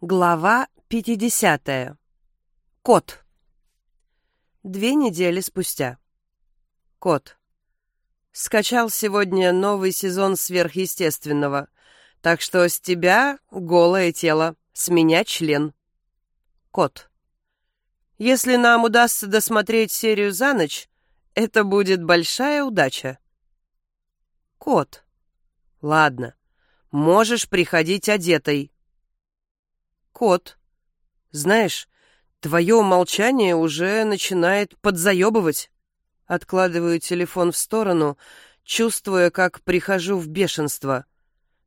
Глава 50. Кот. Две недели спустя. Кот. Скачал сегодня новый сезон сверхъестественного, так что с тебя голое тело, с меня член. Кот. Если нам удастся досмотреть серию за ночь, это будет большая удача. Кот. Ладно, можешь приходить одетой. Кот, знаешь, твое молчание уже начинает подзаебывать. Откладываю телефон в сторону, чувствуя, как прихожу в бешенство.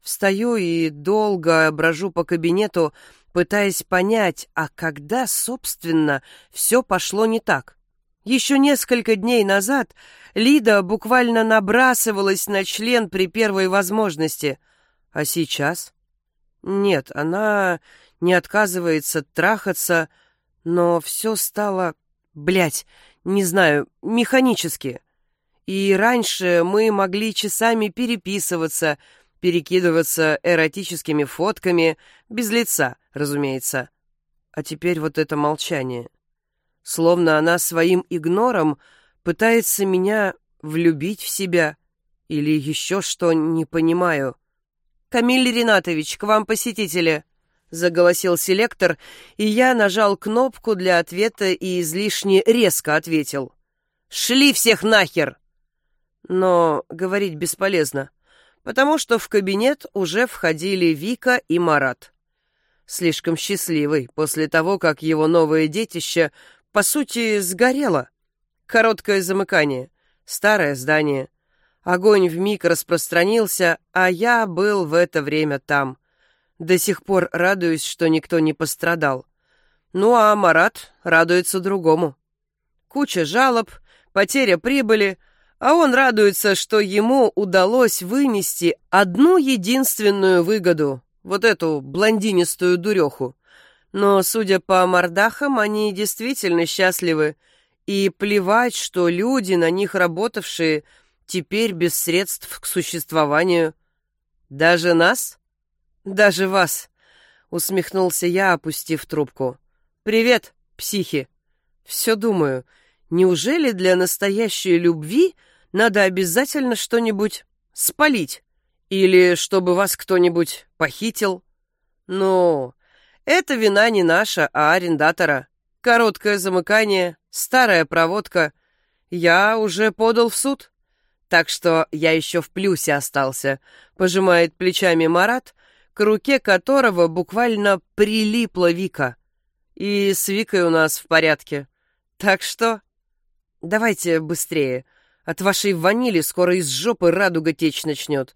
Встаю и долго брожу по кабинету, пытаясь понять, а когда, собственно, все пошло не так. Еще несколько дней назад Лида буквально набрасывалась на член при первой возможности. А сейчас? Нет, она не отказывается трахаться, но все стало, блядь, не знаю, механически. И раньше мы могли часами переписываться, перекидываться эротическими фотками, без лица, разумеется. А теперь вот это молчание. Словно она своим игнором пытается меня влюбить в себя или еще что, не понимаю. «Камиль Ринатович, к вам посетители!» Заголосил селектор, и я нажал кнопку для ответа и излишне резко ответил. «Шли всех нахер!» Но говорить бесполезно, потому что в кабинет уже входили Вика и Марат. Слишком счастливый после того, как его новое детище, по сути, сгорело. Короткое замыкание, старое здание. Огонь вмиг распространился, а я был в это время там. До сих пор радуюсь, что никто не пострадал. Ну а Марат радуется другому. Куча жалоб, потеря прибыли, а он радуется, что ему удалось вынести одну единственную выгоду, вот эту блондинистую дуреху. Но, судя по мордахам, они действительно счастливы, и плевать, что люди, на них работавшие, теперь без средств к существованию. Даже нас? «Даже вас!» — усмехнулся я, опустив трубку. «Привет, психи!» «Все думаю, неужели для настоящей любви надо обязательно что-нибудь спалить? Или чтобы вас кто-нибудь похитил?» «Ну, это вина не наша, а арендатора. Короткое замыкание, старая проводка. Я уже подал в суд. Так что я еще в плюсе остался», — пожимает плечами Марат, к руке которого буквально прилипла Вика. И с Викой у нас в порядке. Так что... Давайте быстрее. От вашей ванили скоро из жопы радуга течь начнет.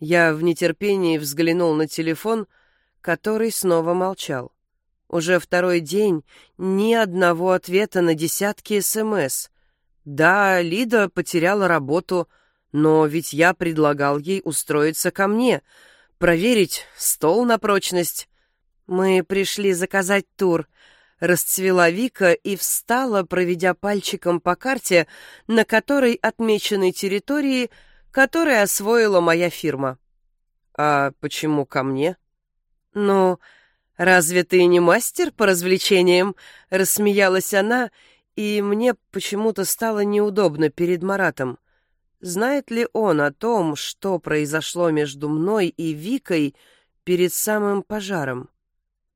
Я в нетерпении взглянул на телефон, который снова молчал. Уже второй день ни одного ответа на десятки СМС. Да, Лида потеряла работу, но ведь я предлагал ей устроиться ко мне — проверить стол на прочность. Мы пришли заказать тур. Расцвела Вика и встала, проведя пальчиком по карте, на которой отмечены территории, которые освоила моя фирма. А почему ко мне? Ну, разве ты не мастер по развлечениям? Рассмеялась она, и мне почему-то стало неудобно перед Маратом. Знает ли он о том, что произошло между мной и Викой перед самым пожаром?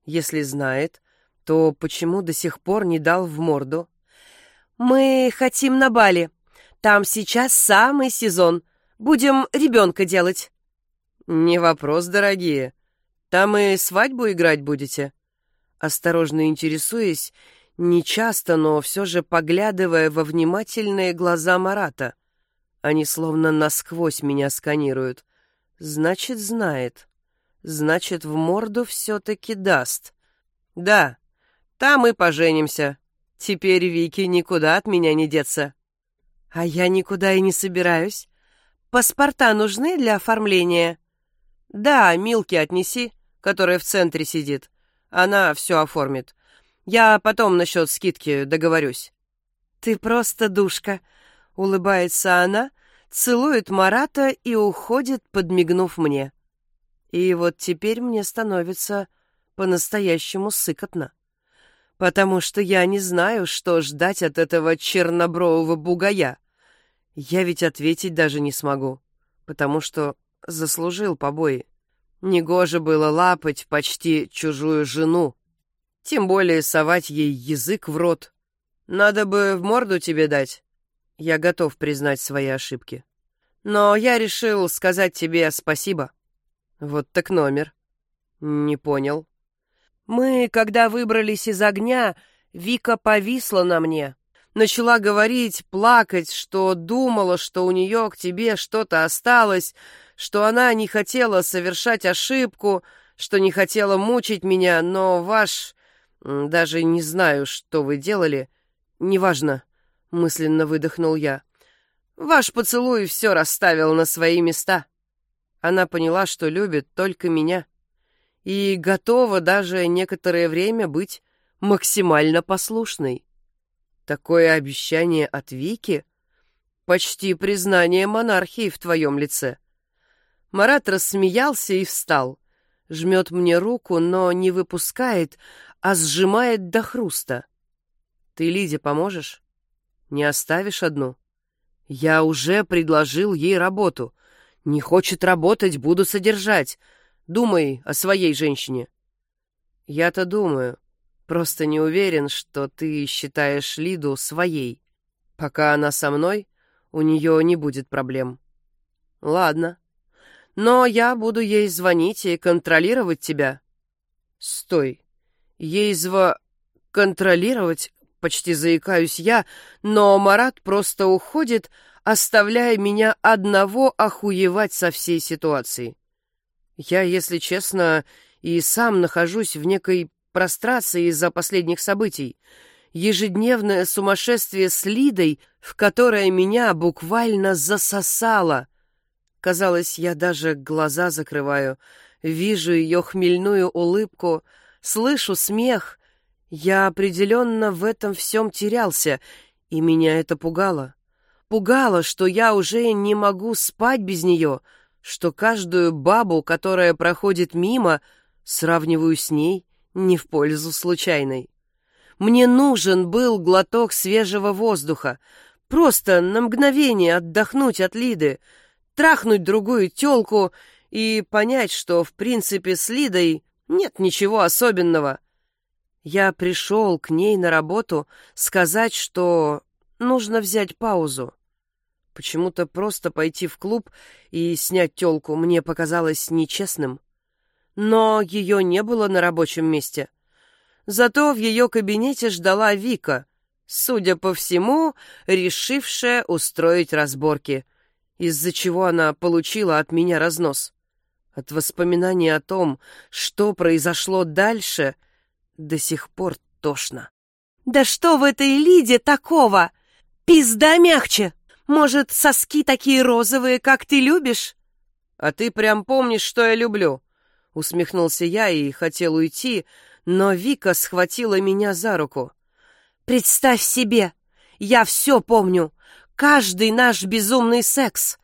Если знает, то почему до сих пор не дал в морду? «Мы хотим на Бали. Там сейчас самый сезон. Будем ребенка делать». «Не вопрос, дорогие. Там и свадьбу играть будете?» Осторожно интересуясь, нечасто, но все же поглядывая во внимательные глаза Марата. Они словно насквозь меня сканируют. Значит, знает. Значит, в морду все-таки даст. Да, там и поженимся. Теперь Вики никуда от меня не деться. А я никуда и не собираюсь. Паспорта нужны для оформления? Да, Милки отнеси, которая в центре сидит. Она все оформит. Я потом насчет скидки договорюсь. Ты просто душка, Улыбается она, целует Марата и уходит, подмигнув мне. И вот теперь мне становится по-настоящему сыкотно. Потому что я не знаю, что ждать от этого чернобрового бугая. Я ведь ответить даже не смогу, потому что заслужил побои. Негоже было лапать почти чужую жену, тем более совать ей язык в рот. Надо бы в морду тебе дать. Я готов признать свои ошибки. Но я решил сказать тебе спасибо. Вот так номер. Не понял. Мы, когда выбрались из огня, Вика повисла на мне. Начала говорить, плакать, что думала, что у нее к тебе что-то осталось, что она не хотела совершать ошибку, что не хотела мучить меня, но ваш... Даже не знаю, что вы делали. Неважно, мысленно выдохнул я. Ваш поцелуй все расставил на свои места. Она поняла, что любит только меня. И готова даже некоторое время быть максимально послушной. Такое обещание от Вики — почти признание монархии в твоем лице. Марат рассмеялся и встал. Жмет мне руку, но не выпускает, а сжимает до хруста. Ты Лиде поможешь? Не оставишь одну? Я уже предложил ей работу. Не хочет работать, буду содержать. Думай о своей женщине. Я-то думаю. Просто не уверен, что ты считаешь Лиду своей. Пока она со мной, у нее не будет проблем. Ладно. Но я буду ей звонить и контролировать тебя. Стой. Ей зва... Контролировать? Почти заикаюсь я, но Марат просто уходит, оставляя меня одного охуевать со всей ситуацией. Я, если честно, и сам нахожусь в некой прострации из-за последних событий. Ежедневное сумасшествие с Лидой, в которое меня буквально засосало — Казалось, я даже глаза закрываю, вижу ее хмельную улыбку, слышу смех. Я определенно в этом всем терялся, и меня это пугало. Пугало, что я уже не могу спать без нее, что каждую бабу, которая проходит мимо, сравниваю с ней не в пользу случайной. Мне нужен был глоток свежего воздуха, просто на мгновение отдохнуть от Лиды, трахнуть другую тёлку и понять, что, в принципе, с Лидой нет ничего особенного. Я пришел к ней на работу сказать, что нужно взять паузу. Почему-то просто пойти в клуб и снять тёлку мне показалось нечестным. Но ее не было на рабочем месте. Зато в ее кабинете ждала Вика, судя по всему, решившая устроить разборки — из-за чего она получила от меня разнос. От воспоминаний о том, что произошло дальше, до сих пор тошно. «Да что в этой Лиде такого? Пизда мягче! Может, соски такие розовые, как ты любишь?» «А ты прям помнишь, что я люблю?» Усмехнулся я и хотел уйти, но Вика схватила меня за руку. «Представь себе! Я все помню! Каждый наш безумный секс.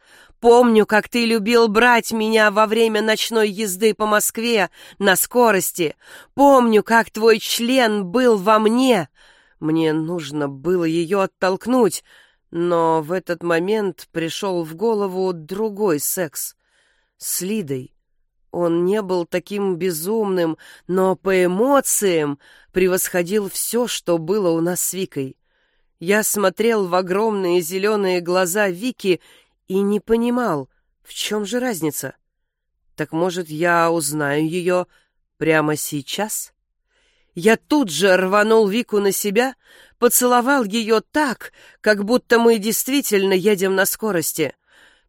Помню, как ты любил брать меня во время ночной езды по Москве на скорости. Помню, как твой член был во мне. Мне нужно было ее оттолкнуть, но в этот момент пришел в голову другой секс. С Лидой. Он не был таким безумным, но по эмоциям превосходил все, что было у нас с Викой. Я смотрел в огромные зеленые глаза Вики и не понимал, в чем же разница. Так может, я узнаю ее прямо сейчас? Я тут же рванул Вику на себя, поцеловал ее так, как будто мы действительно едем на скорости.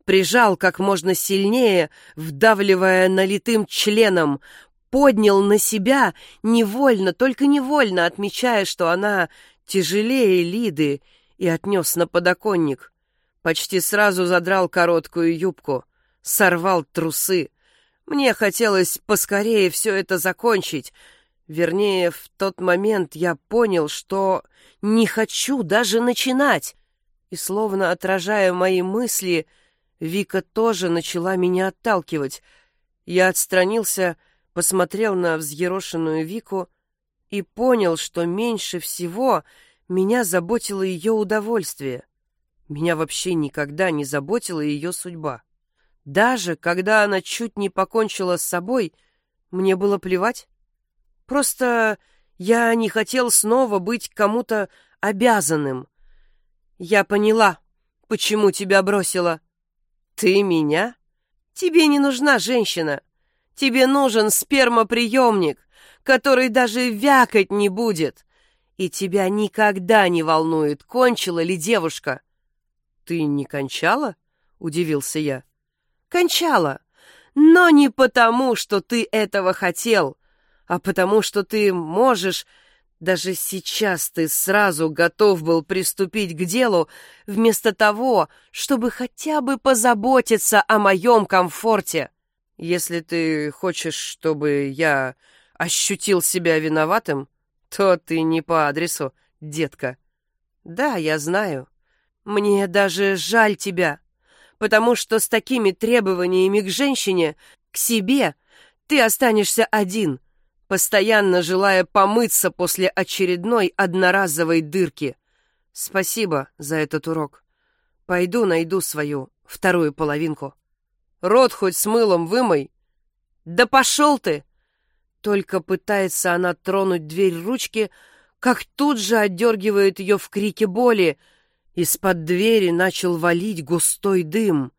Прижал как можно сильнее, вдавливая налитым членом, поднял на себя, невольно, только невольно отмечая, что она тяжелее Лиды, и отнес на подоконник. Почти сразу задрал короткую юбку, сорвал трусы. Мне хотелось поскорее все это закончить. Вернее, в тот момент я понял, что не хочу даже начинать. И, словно отражая мои мысли, Вика тоже начала меня отталкивать. Я отстранился, посмотрел на взъерошенную Вику и понял, что меньше всего меня заботило ее удовольствие. Меня вообще никогда не заботила ее судьба. Даже когда она чуть не покончила с собой, мне было плевать. Просто я не хотел снова быть кому-то обязанным. Я поняла, почему тебя бросила. Ты меня? Тебе не нужна женщина. Тебе нужен спермоприемник, который даже вякать не будет. И тебя никогда не волнует, кончила ли девушка. Ты не кончала? Удивился я. Кончала. Но не потому, что ты этого хотел, а потому, что ты можешь... Даже сейчас ты сразу готов был приступить к делу, вместо того, чтобы хотя бы позаботиться о моем комфорте. Если ты хочешь, чтобы я ощутил себя виноватым, то ты не по адресу, детка. Да, я знаю. Мне даже жаль тебя, потому что с такими требованиями к женщине, к себе, ты останешься один, постоянно желая помыться после очередной одноразовой дырки. Спасибо за этот урок. Пойду найду свою вторую половинку. Рот хоть с мылом вымой. Да пошел ты! Только пытается она тронуть дверь ручки, как тут же отдергивает ее в крике боли. Из-под двери начал валить густой дым.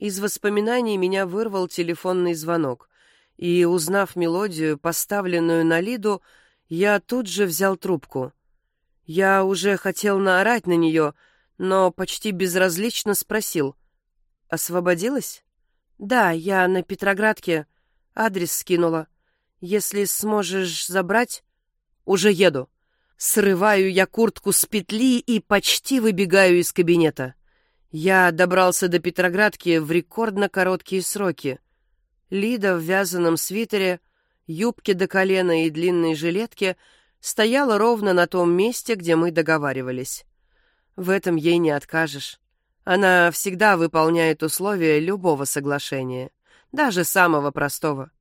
Из воспоминаний меня вырвал телефонный звонок, и, узнав мелодию, поставленную на Лиду, я тут же взял трубку. Я уже хотел наорать на нее, но почти безразлично спросил. «Освободилась?» «Да, я на Петроградке. Адрес скинула. Если сможешь забрать...» «Уже еду». Срываю я куртку с петли и почти выбегаю из кабинета. Я добрался до Петроградки в рекордно короткие сроки. Лида в вязаном свитере, юбке до колена и длинной жилетке стояла ровно на том месте, где мы договаривались. В этом ей не откажешь. Она всегда выполняет условия любого соглашения, даже самого простого.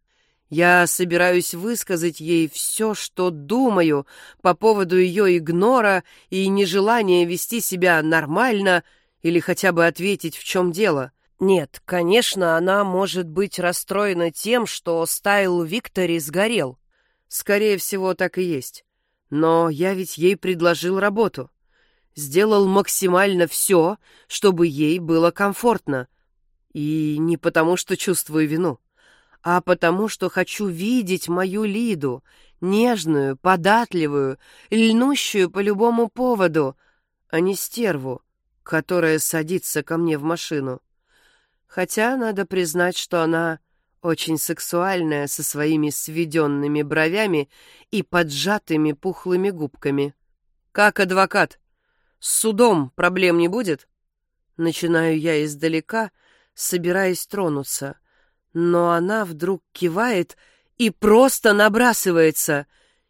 Я собираюсь высказать ей все, что думаю по поводу ее игнора и нежелания вести себя нормально или хотя бы ответить, в чем дело. Нет, конечно, она может быть расстроена тем, что стайл Виктори сгорел. Скорее всего, так и есть. Но я ведь ей предложил работу сделал максимально все, чтобы ей было комфортно. И не потому, что чувствую вину, а потому, что хочу видеть мою Лиду, нежную, податливую, льнущую по любому поводу, а не стерву, которая садится ко мне в машину. Хотя надо признать, что она очень сексуальная со своими сведенными бровями и поджатыми пухлыми губками. Как адвокат, с судом проблем не будет? Начинаю я издалека, собираясь тронуться. Но она вдруг кивает и просто набрасывается.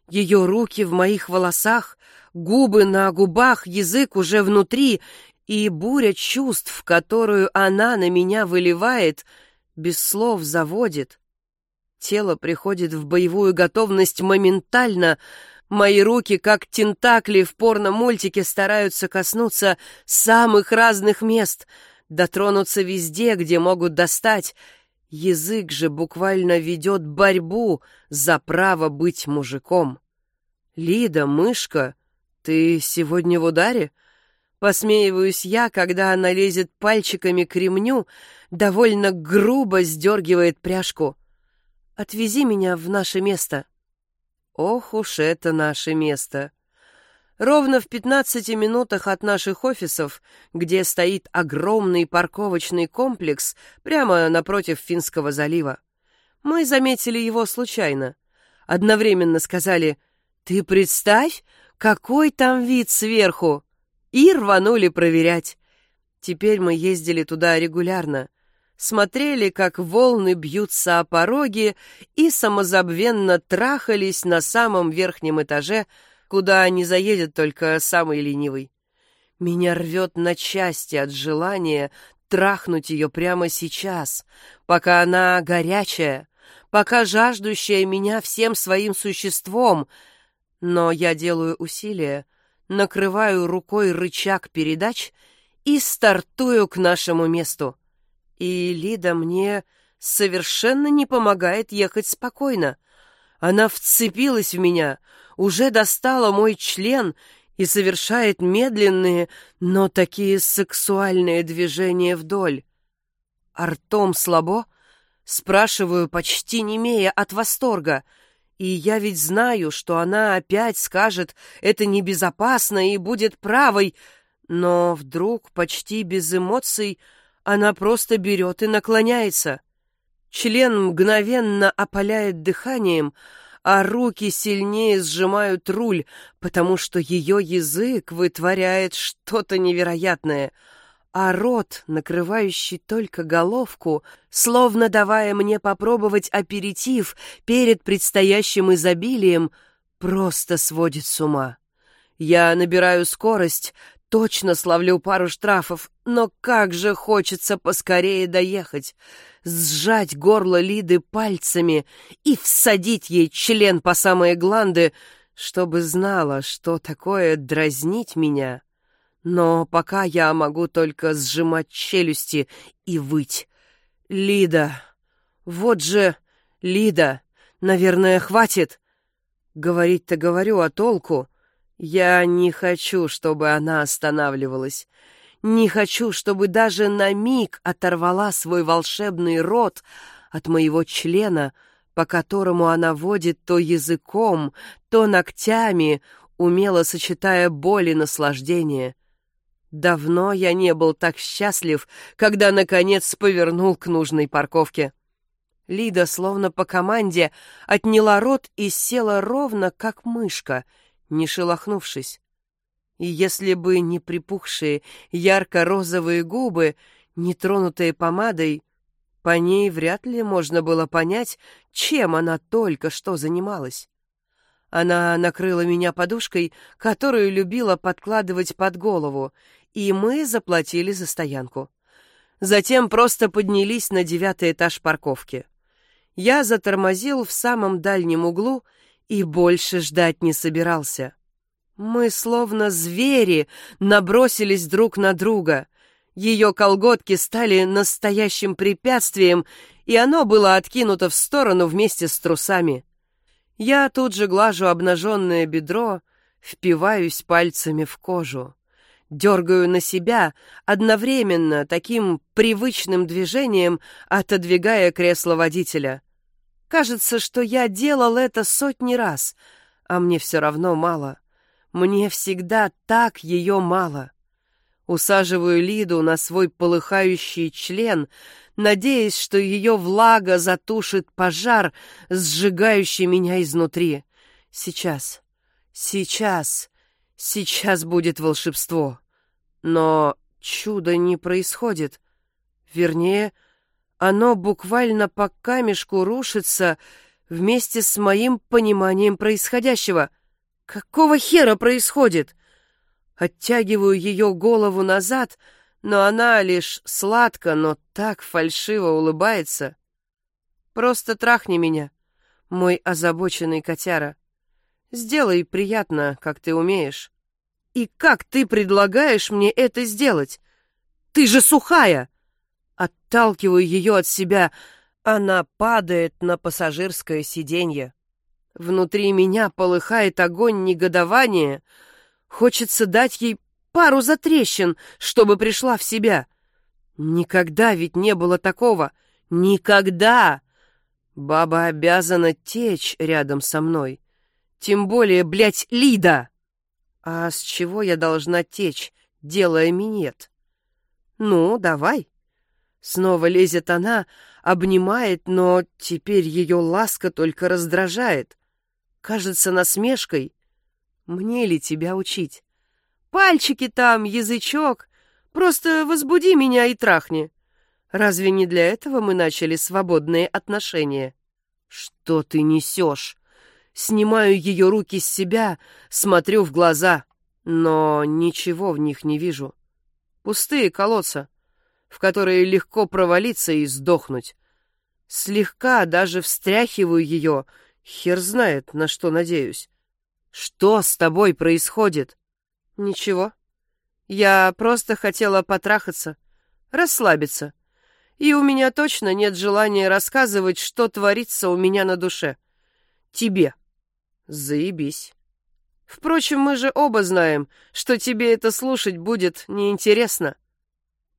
Ее руки в моих волосах, губы на губах, язык уже внутри, и буря чувств, которую она на меня выливает, без слов заводит. Тело приходит в боевую готовность моментально, Мои руки, как тентакли в порно-мультике, стараются коснуться самых разных мест, дотронуться везде, где могут достать. Язык же буквально ведет борьбу за право быть мужиком. «Лида, мышка, ты сегодня в ударе?» Посмеиваюсь я, когда она лезет пальчиками к ремню, довольно грубо сдергивает пряжку. «Отвези меня в наше место». Ох уж это наше место. Ровно в 15 минутах от наших офисов, где стоит огромный парковочный комплекс прямо напротив Финского залива. Мы заметили его случайно. Одновременно сказали «Ты представь, какой там вид сверху!» и рванули проверять. Теперь мы ездили туда регулярно — смотрели, как волны бьются о пороги и самозабвенно трахались на самом верхнем этаже, куда не заедет только самый ленивый. Меня рвет на части от желания трахнуть ее прямо сейчас, пока она горячая, пока жаждущая меня всем своим существом. Но я делаю усилие, накрываю рукой рычаг передач и стартую к нашему месту. И Лида мне совершенно не помогает ехать спокойно. Она вцепилась в меня, уже достала мой член и совершает медленные, но такие сексуальные движения вдоль. Артом слабо? Спрашиваю, почти немея от восторга. И я ведь знаю, что она опять скажет, это небезопасно и будет правой, но вдруг, почти без эмоций, она просто берет и наклоняется. Член мгновенно опаляет дыханием, а руки сильнее сжимают руль, потому что ее язык вытворяет что-то невероятное, а рот, накрывающий только головку, словно давая мне попробовать аперитив перед предстоящим изобилием, просто сводит с ума. Я набираю скорость, точно словлю пару штрафов, но как же хочется поскорее доехать, сжать горло Лиды пальцами и всадить ей член по самые гланды, чтобы знала, что такое дразнить меня. Но пока я могу только сжимать челюсти и выть. Лида, вот же, Лида, наверное, хватит. Говорить-то говорю, а толку? Я не хочу, чтобы она останавливалась. Не хочу, чтобы даже на миг оторвала свой волшебный рот от моего члена, по которому она водит то языком, то ногтями, умело сочетая боль и наслаждение. Давно я не был так счастлив, когда, наконец, повернул к нужной парковке. Лида, словно по команде, отняла рот и села ровно, как мышка — не шелохнувшись. И если бы не припухшие ярко-розовые губы, не тронутые помадой, по ней вряд ли можно было понять, чем она только что занималась. Она накрыла меня подушкой, которую любила подкладывать под голову, и мы заплатили за стоянку. Затем просто поднялись на девятый этаж парковки. Я затормозил в самом дальнем углу и больше ждать не собирался. Мы, словно звери, набросились друг на друга. Ее колготки стали настоящим препятствием, и оно было откинуто в сторону вместе с трусами. Я тут же глажу обнаженное бедро, впиваюсь пальцами в кожу. Дергаю на себя, одновременно таким привычным движением отодвигая кресло водителя — Кажется, что я делал это сотни раз, а мне все равно мало. Мне всегда так ее мало. Усаживаю Лиду на свой полыхающий член, надеясь, что ее влага затушит пожар, сжигающий меня изнутри. Сейчас, сейчас, сейчас будет волшебство. Но чудо не происходит. Вернее, оно буквально по камешку рушится вместе с моим пониманием происходящего. Какого хера происходит? Оттягиваю ее голову назад, но она лишь сладко, но так фальшиво улыбается. Просто трахни меня, мой озабоченный котяра. Сделай приятно, как ты умеешь. И как ты предлагаешь мне это сделать? Ты же сухая! Отталкиваю ее от себя. Она падает на пассажирское сиденье. Внутри меня полыхает огонь негодования. Хочется дать ей пару затрещин, чтобы пришла в себя. Никогда ведь не было такого. Никогда! Баба обязана течь рядом со мной. Тем более, блядь, Лида! А с чего я должна течь, делая минет? Ну, давай. Снова лезет она, обнимает, но теперь ее ласка только раздражает. Кажется насмешкой. Мне ли тебя учить? Пальчики там, язычок. Просто возбуди меня и трахни. Разве не для этого мы начали свободные отношения? Что ты несешь? Снимаю ее руки с себя, смотрю в глаза, но ничего в них не вижу. Пустые колодца в которые легко провалиться и сдохнуть. Слегка даже встряхиваю ее, хер знает, на что надеюсь. Что с тобой происходит? Ничего. Я просто хотела потрахаться, расслабиться. И у меня точно нет желания рассказывать, что творится у меня на душе. Тебе. Заебись. Впрочем, мы же оба знаем, что тебе это слушать будет неинтересно.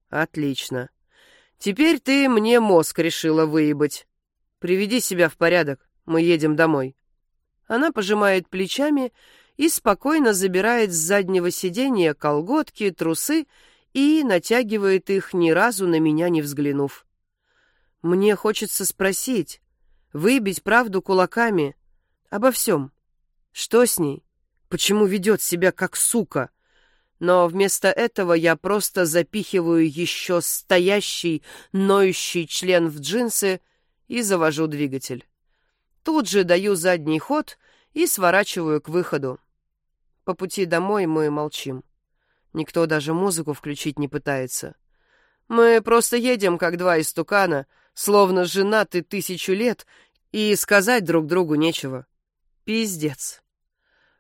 Отлично. Теперь ты мне мозг решила выебать. Приведи себя в порядок, мы едем домой. Она пожимает плечами и спокойно забирает с заднего сиденья колготки, трусы и натягивает их, ни разу на меня не взглянув. Мне хочется спросить, выбить правду кулаками обо всем. Что с ней? Почему ведет себя как сука? Но вместо этого я просто запихиваю еще стоящий, ноющий член в джинсы и завожу двигатель. Тут же даю задний ход и сворачиваю к выходу. По пути домой мы молчим. Никто даже музыку включить не пытается. Мы просто едем, как два истукана, словно женаты тысячу лет, и сказать друг другу нечего. Пиздец.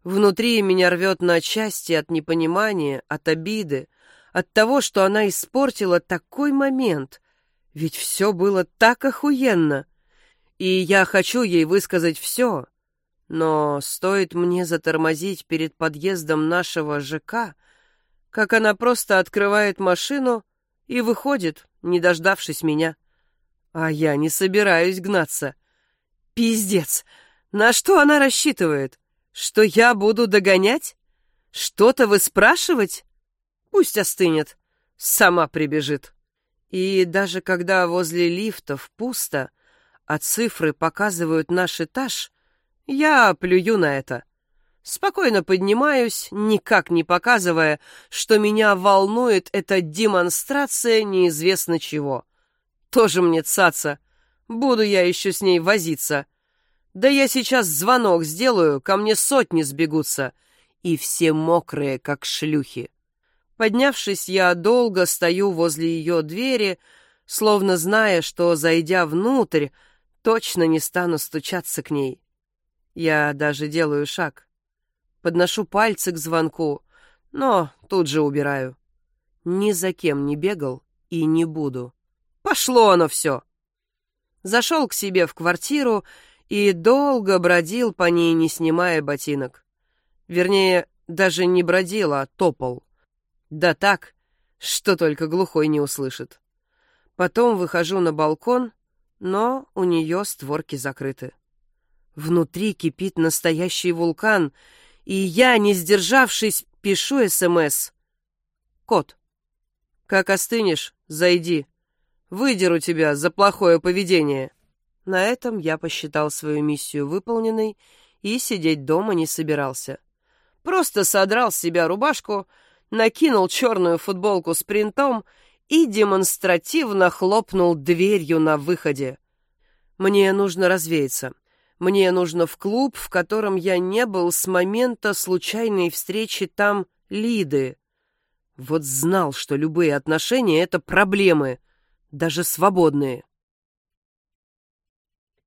Внутри меня рвет на части от непонимания, от обиды, от того, что она испортила такой момент. Ведь все было так охуенно. И я хочу ей высказать все. Но стоит мне затормозить перед подъездом нашего ЖК, как она просто открывает машину и выходит, не дождавшись меня. А я не собираюсь гнаться. Пиздец! На что она рассчитывает? Что я буду догонять? Что-то выспрашивать? Пусть остынет, сама прибежит. И даже когда возле лифтов пусто, а цифры показывают наш этаж, я плюю на это. Спокойно поднимаюсь, никак не показывая, что меня волнует эта демонстрация неизвестно чего. Тоже мне цаца. Буду я еще с ней возиться. Да я сейчас звонок сделаю, ко мне сотни сбегутся, и все мокрые, как шлюхи. Поднявшись, я долго стою возле ее двери, словно зная, что, зайдя внутрь, точно не стану стучаться к ней. Я даже делаю шаг. Подношу пальцы к звонку, но тут же убираю. Ни за кем не бегал и не буду. Пошло оно все. Зашел к себе в квартиру и долго бродил по ней, не снимая ботинок. Вернее, даже не бродил, а топал. Да так, что только глухой не услышит. Потом выхожу на балкон, но у нее створки закрыты. Внутри кипит настоящий вулкан, и я, не сдержавшись, пишу СМС. «Кот, как остынешь, зайди. Выдеру тебя за плохое поведение». На этом я посчитал свою миссию выполненной и сидеть дома не собирался. Просто содрал с себя рубашку, накинул черную футболку с принтом и демонстративно хлопнул дверью на выходе. Мне нужно развеяться. Мне нужно в клуб, в котором я не был с момента случайной встречи там Лиды. Вот знал, что любые отношения — это проблемы, даже свободные.